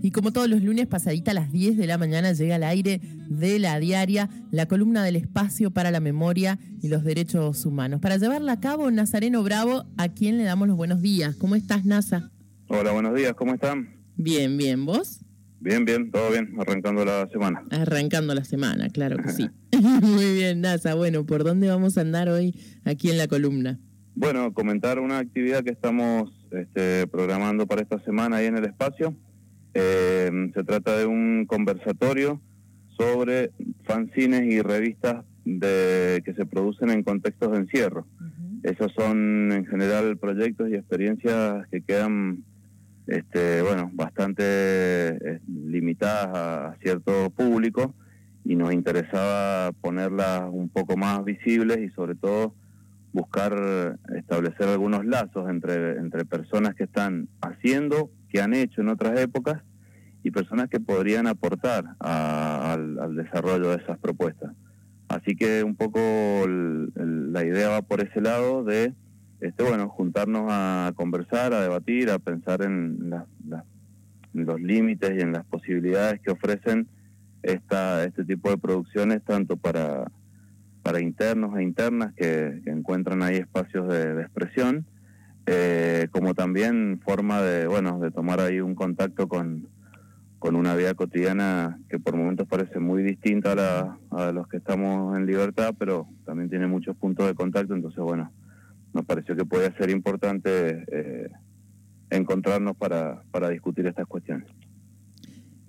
Y como todos los lunes, pasadita a las 10 de la mañana, llega al aire de la diaria la columna del espacio para la memoria y los derechos humanos. Para llevarla a cabo, Nazareno Bravo, a quien le damos los buenos días. ¿Cómo estás, Nasa? Hola, buenos días, ¿cómo están? Bien, bien, ¿vos? Bien, bien, todo bien, arrancando la semana. Arrancando la semana, claro que sí. Muy bien, Nasa. Bueno, ¿por dónde vamos a andar hoy aquí en la columna? Bueno, comentar una actividad que estamos este, programando para esta semana ahí en el espacio eh, se trata de un conversatorio sobre fanzines y revistas de, que se producen en contextos de encierro. Esos son en general proyectos y experiencias que quedan este, bueno, bastante eh, limitadas a, cierto público y nos interesaba ponerlas un poco más visibles y sobre todo buscar establecer algunos lazos entre, entre personas que están haciendo, que han hecho en otras épocas y personas que podrían aportar al, desarrollo de esas propuestas. Así que un poco la idea va por ese lado de, este, bueno, juntarnos a conversar, a debatir, a pensar en, los límites y en las posibilidades que ofrecen esta, este tipo de producciones, tanto para, para internos e internas que, encuentran ahí espacios de, expresión, eh, como también forma de, bueno, de tomar ahí un contacto con, con una vida cotidiana que por momentos parece muy distinta a, la, a los que estamos en libertad, pero también tiene muchos puntos de contacto, entonces bueno, nos pareció que podía ser importante eh, encontrarnos para, para discutir estas cuestiones.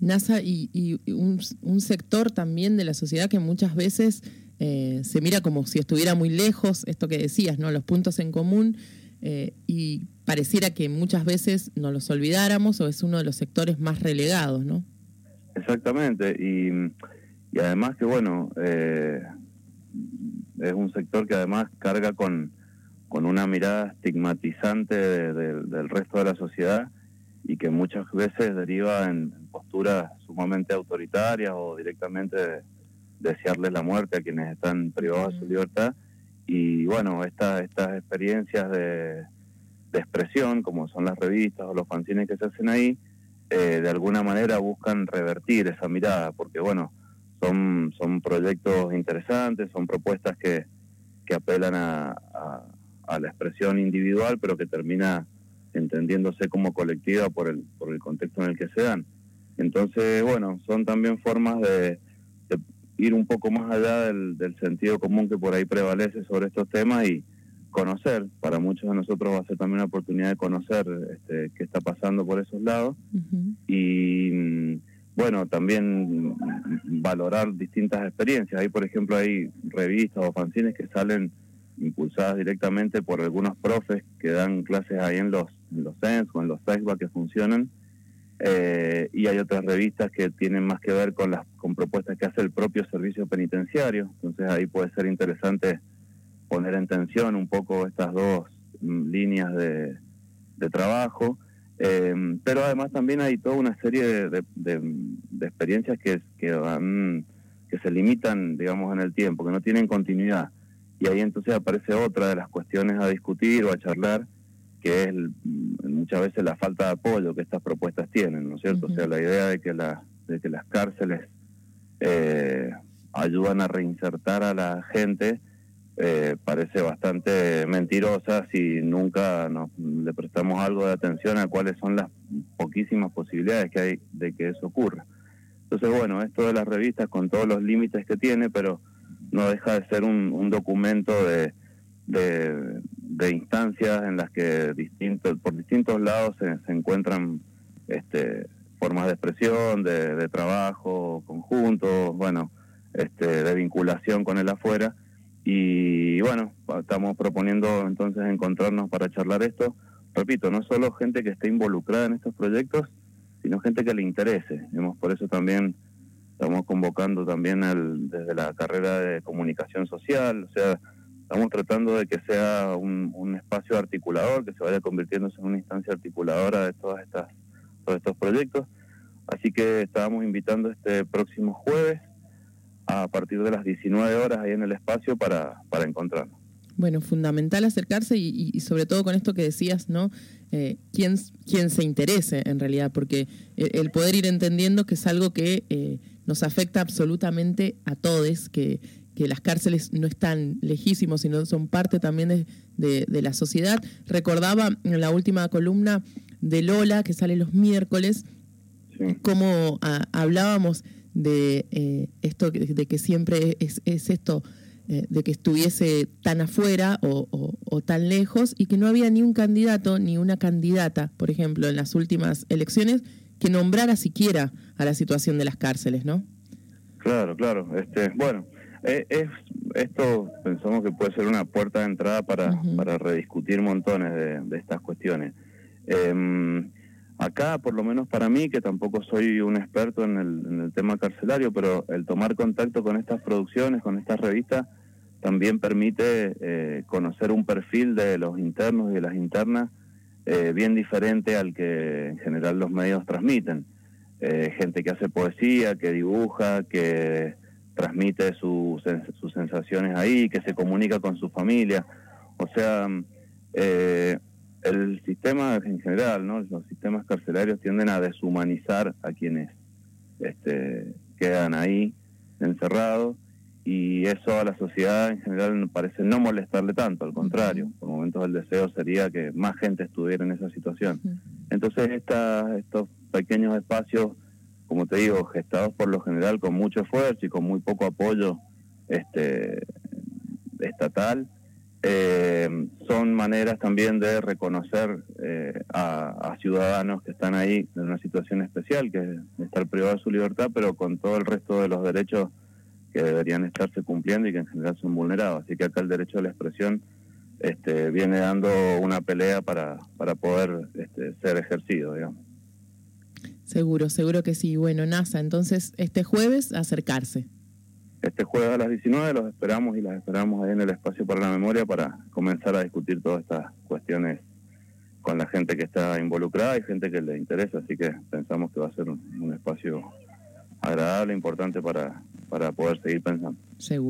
NASA y, un, sector también de la sociedad que muchas veces eh, se mira como si estuviera muy lejos, esto que decías, ¿no? Los puntos en común, eh, y pareciera que muchas veces nos los olvidáramos o es uno de los sectores más relegados, ¿no? Exactamente, y, además que bueno, eh, es un sector que además carga con, con una mirada estigmatizante del resto de la sociedad y que muchas veces deriva en posturas sumamente autoritarias o directamente desearles la muerte a quienes están privados de su libertad y bueno, estas estas experiencias de, expresión, como son las revistas o los fanzines que se hacen ahí, eh, de alguna manera buscan revertir esa mirada, porque bueno, son, son proyectos interesantes, son propuestas que, que apelan a, a, la expresión individual, pero que termina entendiéndose como colectiva por el, por el contexto en el que se dan. Entonces, bueno, son también formas de, ir un poco más allá del, sentido común que por ahí prevalece sobre estos temas y conocer, para muchos de nosotros va a ser también una oportunidad de conocer este, qué está pasando por esos lados. Y mm, bueno, también valorar distintas experiencias. Ahí, por ejemplo, hay revistas o fanzines que salen impulsadas directamente por algunos profes que dan clases ahí en los, en los CENS o en los Facebook que funcionan eh, y hay otras revistas que tienen más que ver con las con propuestas que hace el propio servicio penitenciario. Entonces ahí puede ser interesante poner en tensión un poco estas dos mm, líneas de, trabajo. Eh, pero además también hay toda una serie de, de, experiencias que, que, van, que se limitan, digamos, en el tiempo, que no tienen continuidad. Y ahí entonces aparece otra de las cuestiones a discutir o a charlar, que es muchas veces la falta de apoyo que estas propuestas tienen, ¿no es cierto? O sea, la idea de que, la, de que las cárceles eh, ayudan a reinsertar a la gente eh, parece bastante mentirosa si nunca nos, le prestamos algo de atención a cuáles son las poquísimas posibilidades que hay de que eso ocurra. Entonces, bueno, esto de las revistas con todos los límites que tiene, pero no deja de ser un, documento de, de, instancias en las que por distintos lados se, se encuentran este, formas de expresión, de, trabajo conjunto, bueno, este, de vinculación con el afuera. Y bueno, estamos proponiendo entonces encontrarnos para charlar esto. Repito, no solo gente que esté involucrada en estos proyectos, sino gente que le interese. por eso también estamos convocando también desde la carrera de comunicación social, o sea, estamos tratando de que sea un, espacio articulador, que se vaya convirtiéndose en una instancia articuladora de todas estas todos estos proyectos. Así que estábamos invitando este próximo jueves a partir de las 19 horas ahí en el espacio para, para encontrarnos. Bueno, fundamental acercarse y, sobre todo con esto que decías, ¿no? Eh, ¿quién, quién, se interese en realidad, porque el, poder ir entendiendo que es algo que eh, nos afecta absolutamente a todos, que, que, las cárceles no están lejísimos, sino son parte también de, de, la sociedad. Recordaba en la última columna de Lola, que sale los miércoles, cómo ah, hablábamos de eh, esto, de que siempre es, es esto eh, de que estuviese tan afuera o, tan lejos y que no había ni un candidato ni una candidata, por ejemplo, en las últimas elecciones, que nombrara siquiera a la situación de las cárceles, ¿no? Claro, claro. Este, bueno, eh, es, esto pensamos que puede ser una puerta de entrada para, para rediscutir montones de, estas cuestiones. Em, acá, por lo menos para mí, que tampoco soy un experto en el, en el tema carcelario, pero el tomar contacto con estas producciones, con estas revistas, también permite eh, conocer un perfil de los internos y de las internas eh, bien diferente al que en general los medios transmiten. Eh, gente que hace poesía, que dibuja, que transmite sus sensaciones ahí, que se comunica con su familia. O sea, el sistema en general, ¿no? los sistemas carcelarios tienden a deshumanizar a quienes este, quedan ahí encerrados y eso a la sociedad en general parece no molestarle tanto, al contrario, por momentos el deseo sería que más gente estuviera en esa situación. Entonces esta, estos pequeños espacios, como te digo, gestados por lo general con mucho esfuerzo y con muy poco apoyo este estatal, eh, son maneras también de reconocer eh, a, a, ciudadanos que están ahí en una situación especial, que es estar privados de su libertad, pero con todo el resto de los derechos que deberían estarse cumpliendo y que en general son vulnerados. Así que acá el derecho a la expresión este, viene dando una pelea para, para poder este, ser ejercido, digamos. Seguro, seguro que sí. Bueno, NASA, entonces este jueves acercarse. Este jueves a las 19 los esperamos y las esperamos ahí en el espacio para la memoria para comenzar a discutir todas estas cuestiones con la gente que está involucrada y gente que le interesa, así que pensamos que va a ser un, un espacio agradable, importante para, para poder seguir pensando. Seguro.